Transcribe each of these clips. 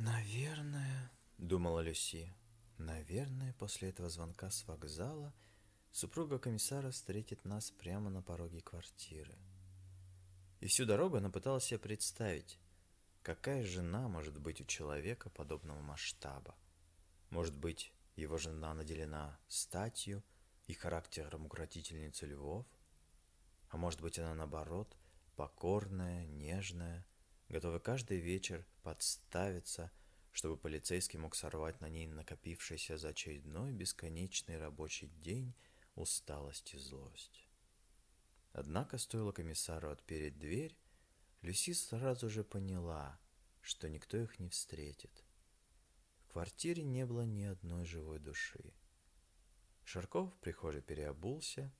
«Наверное», — думала Люси, — «наверное, после этого звонка с вокзала супруга комиссара встретит нас прямо на пороге квартиры». И всю дорогу она пыталась себе представить, какая жена может быть у человека подобного масштаба. Может быть, его жена наделена статью и характером укротительницы львов? А может быть, она наоборот, покорная, нежная, готовый каждый вечер подставиться, чтобы полицейский мог сорвать на ней накопившийся за очередной бесконечный рабочий день усталость и злость. Однако стоило комиссару отпереть дверь, Люси сразу же поняла, что никто их не встретит. В квартире не было ни одной живой души. Шарков в прихожей переобулся,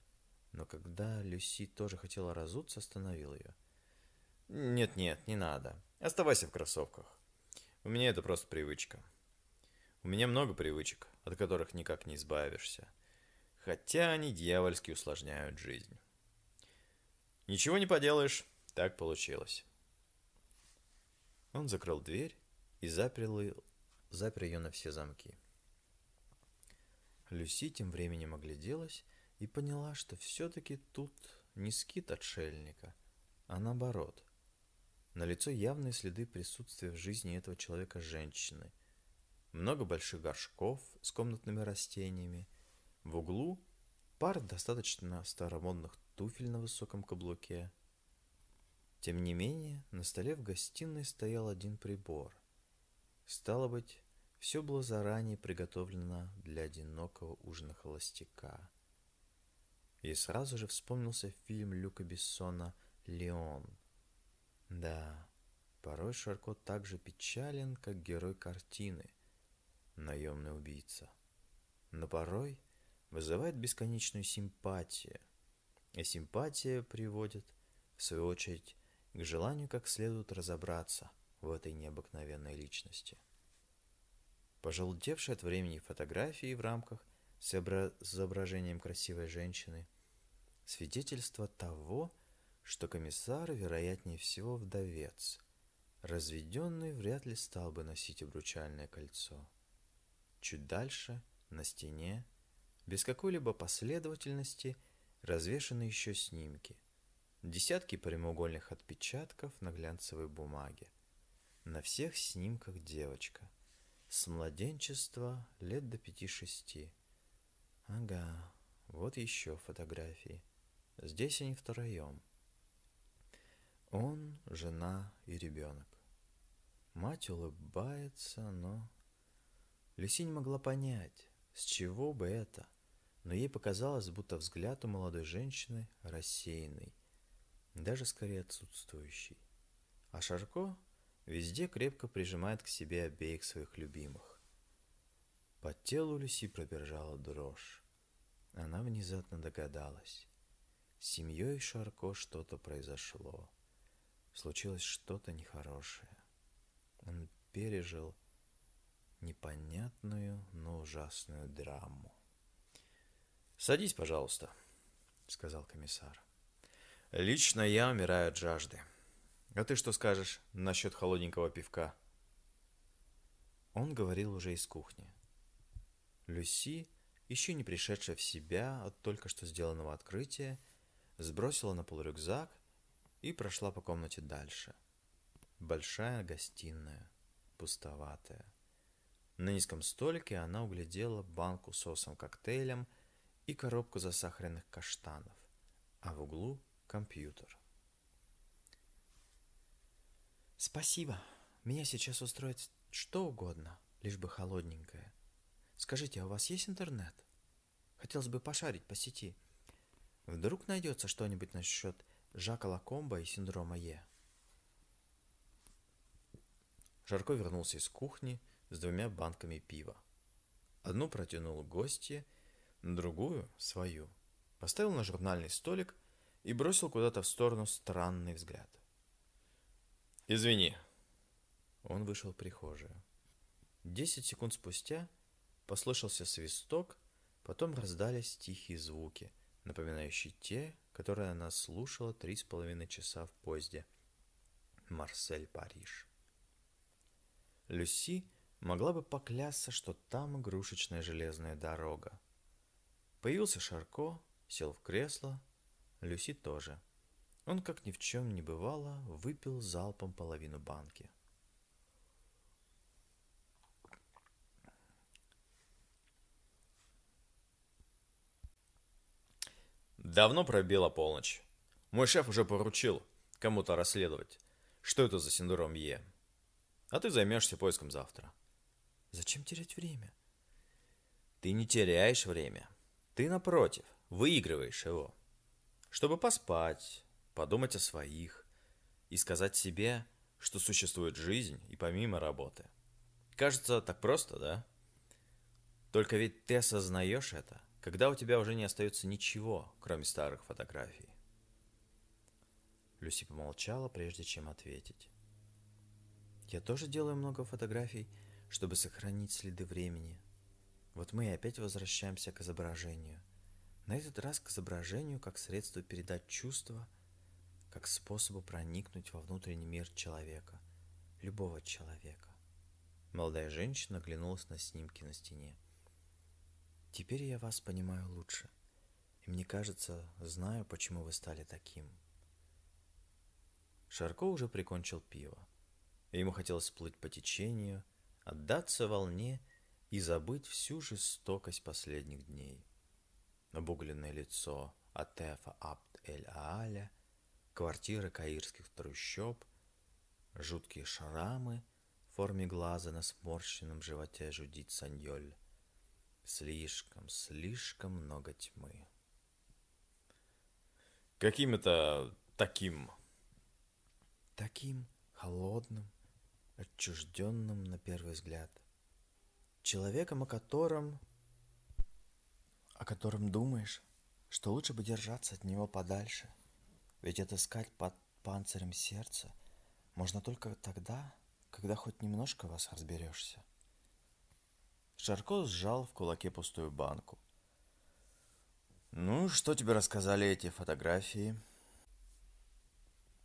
но когда Люси тоже хотела разуться, остановил ее – нет-нет, не надо. Оставайся в кроссовках. У меня это просто привычка. У меня много привычек, от которых никак не избавишься. Хотя они дьявольски усложняют жизнь. Ничего не поделаешь, так получилось. Он закрыл дверь и запер, запер ее на все замки. Люси тем временем огляделась и поняла, что все-таки тут не скит отшельника, а наоборот – на лицо явные следы присутствия в жизни этого человека женщины. Много больших горшков с комнатными растениями. В углу пар достаточно старомодных туфель на высоком каблуке. Тем не менее, на столе в гостиной стоял один прибор. Стало быть, все было заранее приготовлено для одинокого ужина холостяка. И сразу же вспомнился фильм Люка Бессона «Леон», да, порой Шарко так же печален, как герой картины, наемный убийца. Но порой вызывает бесконечную симпатию, и симпатия приводит, в свою очередь, к желанию как следует разобраться в этой необыкновенной личности. Пожелтевшие от времени фотографии в рамках с изображением красивой женщины – свидетельство того, что комиссар, вероятнее всего, вдовец. Разведенный вряд ли стал бы носить обручальное кольцо. Чуть дальше, на стене, без какой-либо последовательности, развешаны еще снимки. Десятки прямоугольных отпечатков на глянцевой бумаге. На всех снимках девочка. С младенчества лет до пяти-шести. Ага, вот еще фотографии. Здесь они втроем. Он, жена и ребенок. Мать улыбается, но... Люси не могла понять, с чего бы это, но ей показалось, будто взгляд у молодой женщины рассеянный, даже скорее отсутствующий. А Шарко везде крепко прижимает к себе обеих своих любимых. По телу Люси пробежала дрожь. Она внезапно догадалась. С семьей Шарко что-то произошло случилось что-то нехорошее. Он пережил непонятную, но ужасную драму. «Садись, пожалуйста», — сказал комиссар. «Лично я умираю от жажды. А ты что скажешь насчет холодненького пивка?» Он говорил уже из кухни. Люси, еще не пришедшая в себя от только что сделанного открытия, сбросила на пол рюкзак и прошла по комнате дальше. Большая гостиная, пустоватая. На низком столике она углядела банку соусом-коктейлем и коробку засахаренных каштанов, а в углу компьютер. «Спасибо. Меня сейчас устроит что угодно, лишь бы холодненькое. Скажите, а у вас есть интернет? Хотелось бы пошарить по сети. Вдруг найдется что-нибудь насчет Жака Лакомба и синдрома Е. Жарко вернулся из кухни с двумя банками пива. Одну протянул гостье, другую – свою. Поставил на журнальный столик и бросил куда-то в сторону странный взгляд. «Извини». Он вышел в прихожую. Десять секунд спустя послышался свисток, потом раздались тихие звуки, напоминающие те, которое она слушала три с половиной часа в поезде Марсель-Париж. Люси могла бы поклясться, что там игрушечная железная дорога. Появился Шарко, сел в кресло, Люси тоже. Он, как ни в чем не бывало, выпил залпом половину банки. Давно пробила полночь. Мой шеф уже поручил кому-то расследовать, что это за синдром Е. А ты займешься поиском завтра. Зачем терять время? Ты не теряешь время. Ты, напротив, выигрываешь его. Чтобы поспать, подумать о своих и сказать себе, что существует жизнь и помимо работы. Кажется, так просто, да? Только ведь ты осознаешь это, когда у тебя уже не остается ничего, кроме старых фотографий. Люси помолчала, прежде чем ответить. Я тоже делаю много фотографий, чтобы сохранить следы времени. Вот мы и опять возвращаемся к изображению. На этот раз к изображению как средство передать чувства, как способу проникнуть во внутренний мир человека, любого человека. Молодая женщина оглянулась на снимки на стене. Теперь я вас понимаю лучше. И мне кажется, знаю, почему вы стали таким. Шарко уже прикончил пиво. Ему хотелось плыть по течению, отдаться волне и забыть всю жестокость последних дней. Обугленное лицо Атефа Абд-эль-Ааля, квартиры каирских трущоб, жуткие шрамы в форме глаза на сморщенном животе Жудит Саньоль – Слишком, слишком много тьмы. Каким это таким? Таким холодным, отчужденным на первый взгляд. Человеком, о котором... о котором думаешь, что лучше бы держаться от него подальше. Ведь отыскать под панцирем сердца можно только тогда, когда хоть немножко вас разберешься. Шарко сжал в кулаке пустую банку. «Ну, что тебе рассказали эти фотографии?»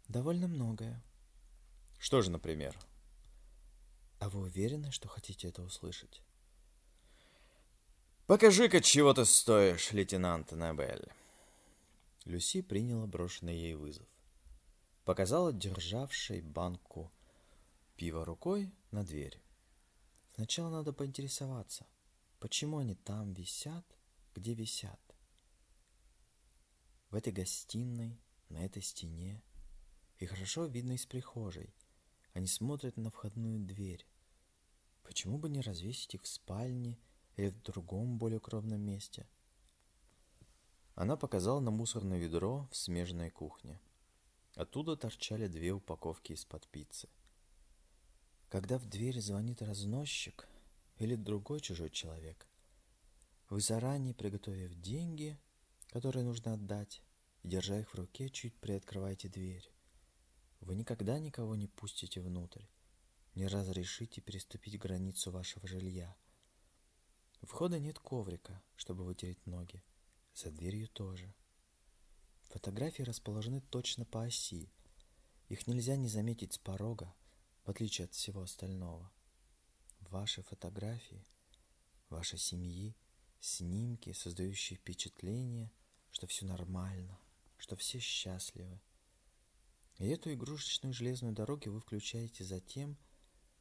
«Довольно многое». «Что же, например?» «А вы уверены, что хотите это услышать?» «Покажи-ка, чего ты стоишь, лейтенант Набель!» Люси приняла брошенный ей вызов. Показала державшей банку пива рукой на дверь. Сначала надо поинтересоваться, почему они там висят, где висят. В этой гостиной, на этой стене. И хорошо видно из прихожей. Они смотрят на входную дверь. Почему бы не развесить их в спальне или в другом более укромном месте? Она показала на мусорное ведро в смежной кухне. Оттуда торчали две упаковки из-под пиццы – когда в дверь звонит разносчик или другой чужой человек, вы заранее приготовив деньги, которые нужно отдать, и держа их в руке, чуть приоткрываете дверь. Вы никогда никого не пустите внутрь, не разрешите переступить границу вашего жилья. Входа нет коврика, чтобы вытереть ноги, за дверью тоже. Фотографии расположены точно по оси. Их нельзя не заметить с порога, в отличие от всего остального. Ваши фотографии, вашей семьи, снимки, создающие впечатление, что все нормально, что все счастливы. И эту игрушечную железную дорогу вы включаете за тем,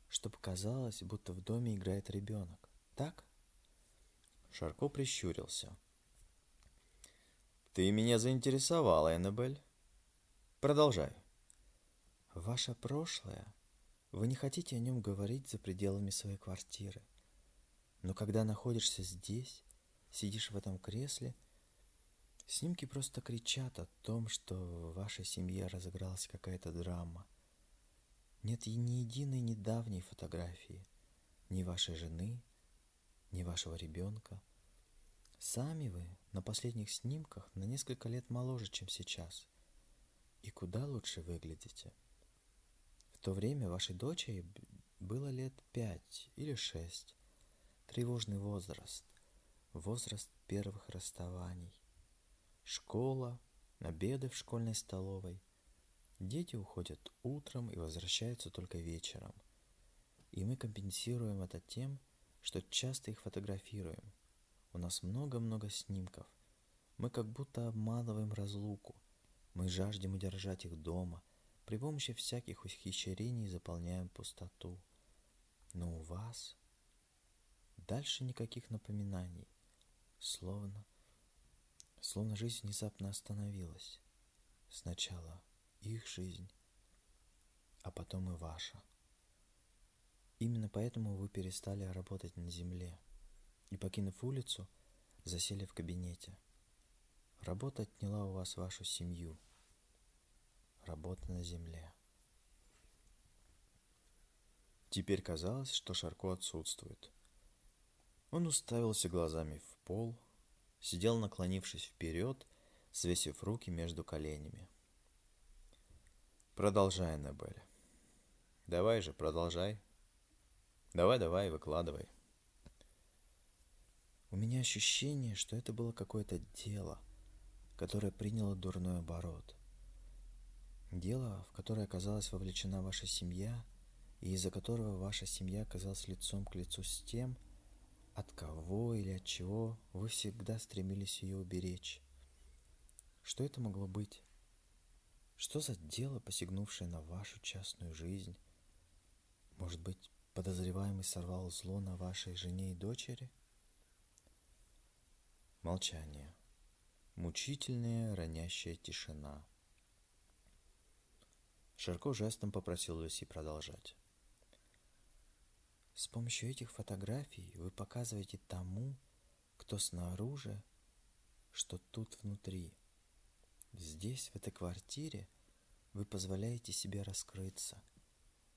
чтобы казалось, будто в доме играет ребенок. Так? Шарко прищурился. Ты меня заинтересовала, Эннабель. Продолжай. Ваше прошлое вы не хотите о нем говорить за пределами своей квартиры. Но когда находишься здесь, сидишь в этом кресле, снимки просто кричат о том, что в вашей семье разыгралась какая-то драма. Нет ни единой недавней фотографии, ни вашей жены, ни вашего ребенка. Сами вы на последних снимках на несколько лет моложе, чем сейчас. И куда лучше выглядите – то время вашей дочери было лет пять или шесть. Тревожный возраст, возраст первых расставаний. Школа, обеды в школьной столовой. Дети уходят утром и возвращаются только вечером. И мы компенсируем это тем, что часто их фотографируем. У нас много-много снимков. Мы как будто обманываем разлуку. Мы жаждем удержать их дома. При помощи всяких ухищрений заполняем пустоту. Но у вас дальше никаких напоминаний. Словно, словно жизнь внезапно остановилась. Сначала их жизнь, а потом и ваша. Именно поэтому вы перестали работать на земле и, покинув улицу, засели в кабинете. Работа отняла у вас вашу семью. Работа на земле. Теперь казалось, что Шарко отсутствует. Он уставился глазами в пол, сидел, наклонившись вперед, свесив руки между коленями. Продолжай, Небель. Давай же, продолжай. Давай, давай, выкладывай. У меня ощущение, что это было какое-то дело, которое приняло дурной оборот. Дело, в которое оказалась вовлечена ваша семья, и из-за которого ваша семья оказалась лицом к лицу с тем, от кого или от чего вы всегда стремились ее уберечь. Что это могло быть? Что за дело, посягнувшее на вашу частную жизнь? Может быть, подозреваемый сорвал зло на вашей жене и дочери? Молчание. Мучительная, ронящая тишина. Шарко жестом попросил Люси продолжать. С помощью этих фотографий вы показываете тому, кто снаружи, что тут внутри. Здесь, в этой квартире, вы позволяете себе раскрыться –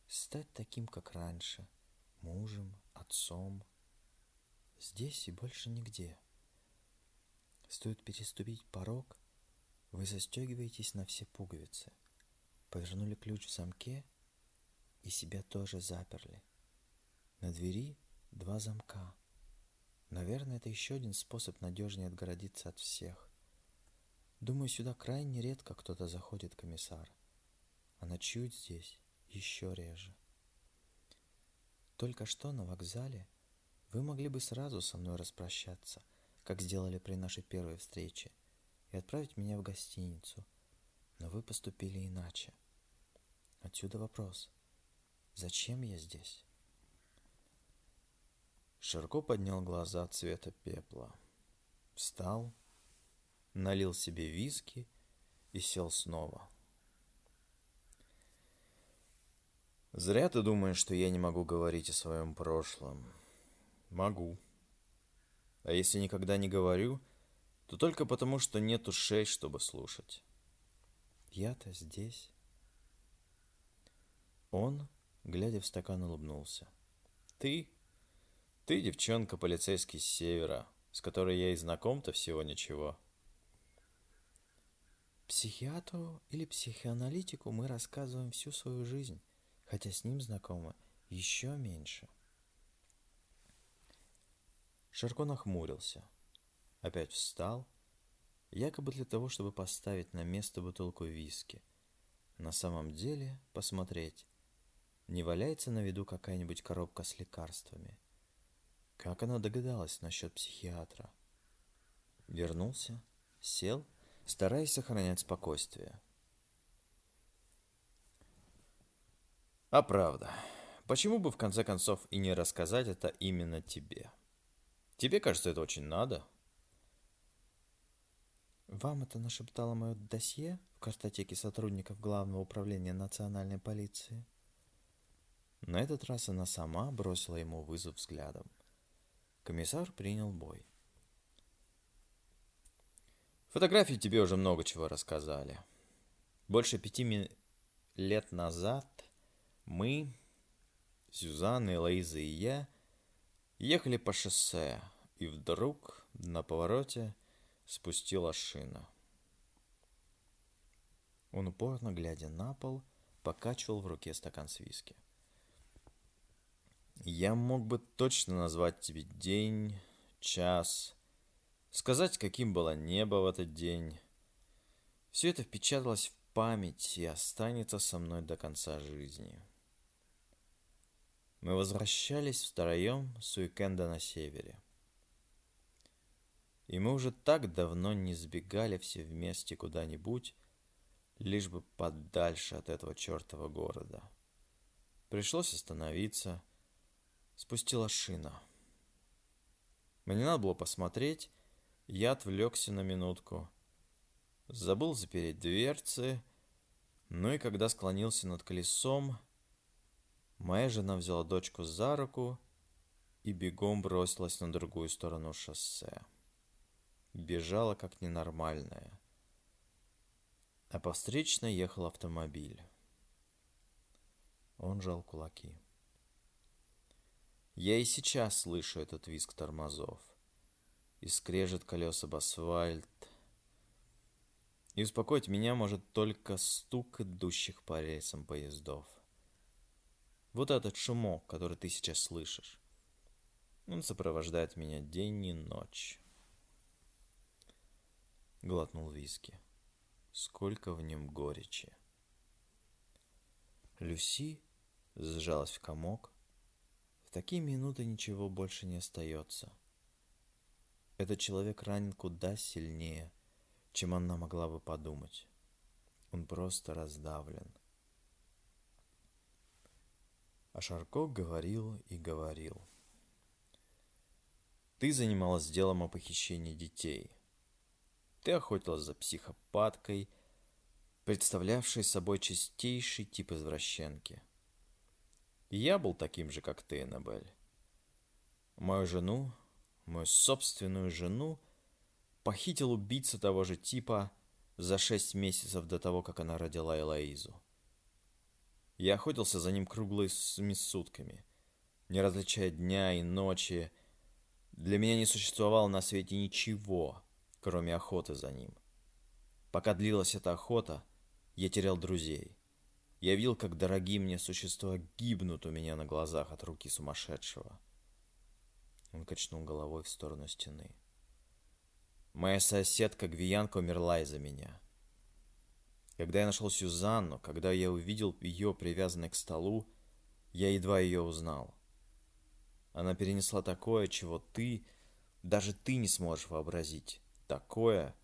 стать таким, как раньше, мужем, отцом. Здесь и больше нигде. Стоит переступить порог, вы застегиваетесь на все пуговицы, повернули ключ в замке и себя тоже заперли. На двери два замка. Наверное, это еще один способ надежнее отгородиться от всех. Думаю, сюда крайне редко кто-то заходит, комиссар. А ночует здесь еще реже. Только что на вокзале вы могли бы сразу со мной распрощаться, как сделали при нашей первой встрече, и отправить меня в гостиницу, но вы поступили иначе. Отсюда вопрос. Зачем я здесь? Широко поднял глаза цвета пепла. Встал, налил себе виски и сел снова. Зря ты думаешь, что я не могу говорить о своем прошлом. Могу. А если никогда не говорю, то только потому, что нет ушей, чтобы слушать. Я-то здесь. Он, глядя в стакан, улыбнулся. Ты? Ты девчонка полицейский с севера, с которой я и знаком-то всего ничего. Психиатру или психоаналитику мы рассказываем всю свою жизнь хотя с ним знакомы еще меньше. Шарко нахмурился, опять встал, якобы для того, чтобы поставить на место бутылку виски. На самом деле посмотреть, не валяется на виду какая-нибудь коробка с лекарствами. Как она догадалась насчет психиатра? Вернулся, сел, стараясь сохранять спокойствие. А правда, почему бы в конце концов и не рассказать это именно тебе? Тебе кажется, это очень надо? Вам это нашептало мое досье в картотеке сотрудников Главного управления национальной полиции? На этот раз она сама бросила ему вызов взглядом. Комиссар принял бой. Фотографии тебе уже много чего рассказали. Больше пяти лет назад мы, Сюзанна, Элоиза и я, ехали по шоссе, и вдруг на повороте спустила шина. Он упорно, глядя на пол, покачивал в руке стакан с виски. Я мог бы точно назвать тебе день, час, сказать, каким было небо в этот день. Все это впечаталось в память и останется со мной до конца жизни. мы возвращались втроем с уикенда на севере. И мы уже так давно не сбегали все вместе куда-нибудь, лишь бы подальше от этого чертова города. Пришлось остановиться, спустила шина. Мне надо было посмотреть, я отвлекся на минутку. Забыл запереть дверцы, ну и когда склонился над колесом, моя жена взяла дочку за руку и бегом бросилась на другую сторону шоссе. Бежала как ненормальная. А по встречной ехал автомобиль. Он жал кулаки. Я и сейчас слышу этот визг тормозов. И скрежет колес об асфальт. И успокоить меня может только стук идущих по рельсам поездов. Вот этот шумок, который ты сейчас слышишь. Он сопровождает меня день и ночь. Глотнул виски. Сколько в нем горечи. Люси сжалась в комок. Такие минуты ничего больше не остается. Этот человек ранен куда сильнее, чем она могла бы подумать. Он просто раздавлен. А Шарко говорил и говорил. Ты занималась делом о похищении детей. Ты охотилась за психопаткой, представлявшей собой чистейший тип извращенки. Я был таким же, как ты, Эннабель. Мою жену, мою собственную жену, похитил убийца того же типа за шесть месяцев до того, как она родила Элоизу. Я охотился за ним круглыми сутками, не различая дня и ночи. Для меня не существовало на свете ничего, кроме охоты за ним. Пока длилась эта охота, я терял друзей. Я видел, как дорогие мне существа гибнут у меня на глазах от руки сумасшедшего. Он качнул головой в сторону стены. Моя соседка Гвиянка умерла из-за меня. Когда я нашел Сюзанну, когда я увидел ее привязанной к столу, я едва ее узнал. Она перенесла такое, чего ты, даже ты не сможешь вообразить. Такое,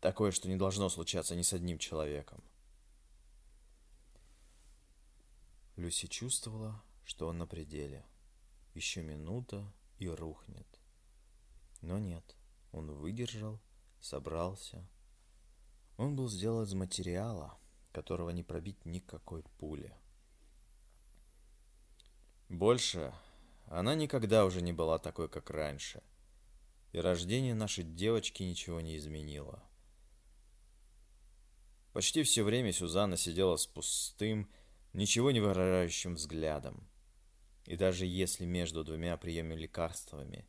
такое, что не должно случаться ни с одним человеком. Люси чувствовала, что он на пределе. Еще минута и рухнет. Но нет, он выдержал, собрался. Он был сделан из материала, которого не пробить никакой пули. Больше она никогда уже не была такой, как раньше. И рождение нашей девочки ничего не изменило. Почти все время Сюзанна сидела с пустым, ничего не выражающим взглядом. И даже если между двумя приемами лекарствами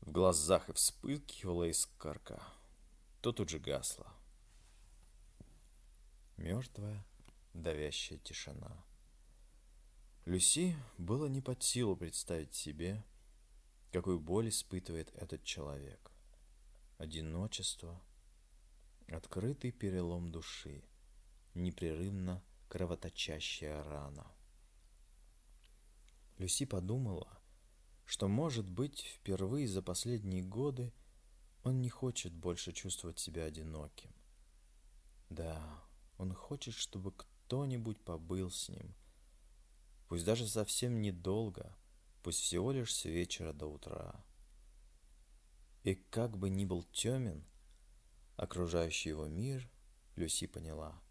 в глазах и вспыхивала искорка, то тут же гасла. Мертвая, давящая тишина. Люси было не под силу представить себе, какую боль испытывает этот человек. Одиночество, открытый перелом души, непрерывно кровоточащая рана. Люси подумала, что, может быть, впервые за последние годы он не хочет больше чувствовать себя одиноким. Да, он хочет, чтобы кто-нибудь побыл с ним, пусть даже совсем недолго, пусть всего лишь с вечера до утра. И как бы ни был темен, окружающий его мир, Люси поняла –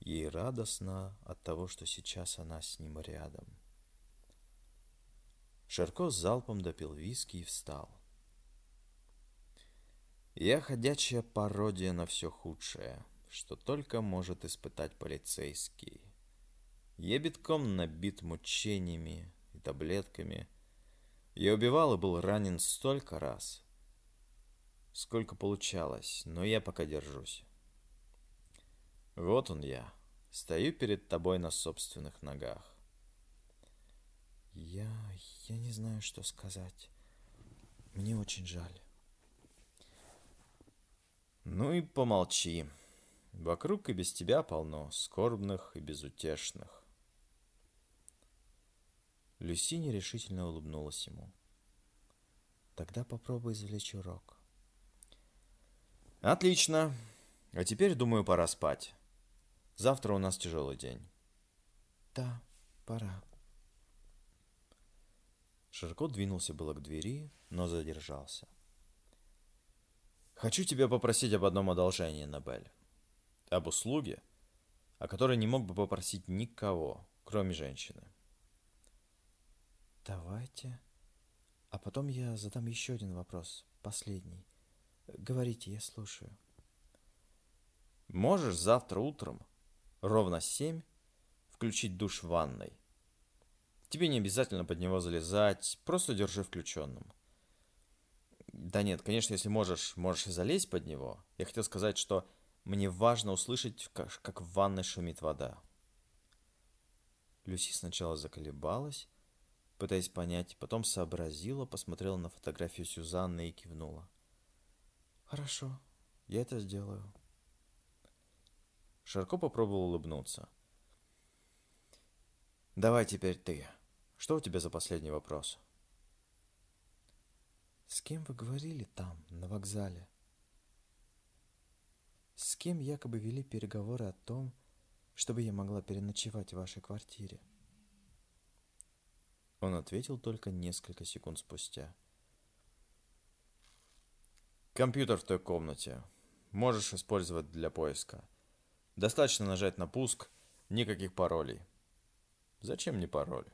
Ей радостно от того, что сейчас она с ним рядом. Шарко с залпом допил виски и встал. Я ходячая пародия на все худшее, что только может испытать полицейский. Я битком набит мучениями и таблетками. Я убивал и был ранен столько раз, сколько получалось, но я пока держусь. Вот он я. Стою перед тобой на собственных ногах. Я... я не знаю, что сказать. Мне очень жаль. Ну и помолчи. Вокруг и без тебя полно скорбных и безутешных. Люси нерешительно улыбнулась ему. Тогда попробуй извлечь урок. Отлично. А теперь, думаю, пора спать. Завтра у нас тяжелый день. Да, пора. Широко двинулся было к двери, но задержался. Хочу тебя попросить об одном одолжении, Набель. Об услуге, о которой не мог бы попросить никого, кроме женщины. Давайте. А потом я задам еще один вопрос, последний. Говорите, я слушаю. Можешь завтра утром, ровно семь, включить душ в ванной. Тебе не обязательно под него залезать, просто держи включенным. Да нет, конечно, если можешь, можешь и залезть под него. Я хотел сказать, что мне важно услышать, как, как в ванной шумит вода. Люси сначала заколебалась, пытаясь понять, потом сообразила, посмотрела на фотографию Сюзанны и кивнула. «Хорошо, я это сделаю». Широко попробовал улыбнуться. «Давай теперь ты. Что у тебя за последний вопрос?» «С кем вы говорили там, на вокзале?» «С кем якобы вели переговоры о том, чтобы я могла переночевать в вашей квартире?» Он ответил только несколько секунд спустя. Компьютер в той комнате. Можешь использовать для поиска. Достаточно нажать на пуск, никаких паролей. Зачем мне пароль?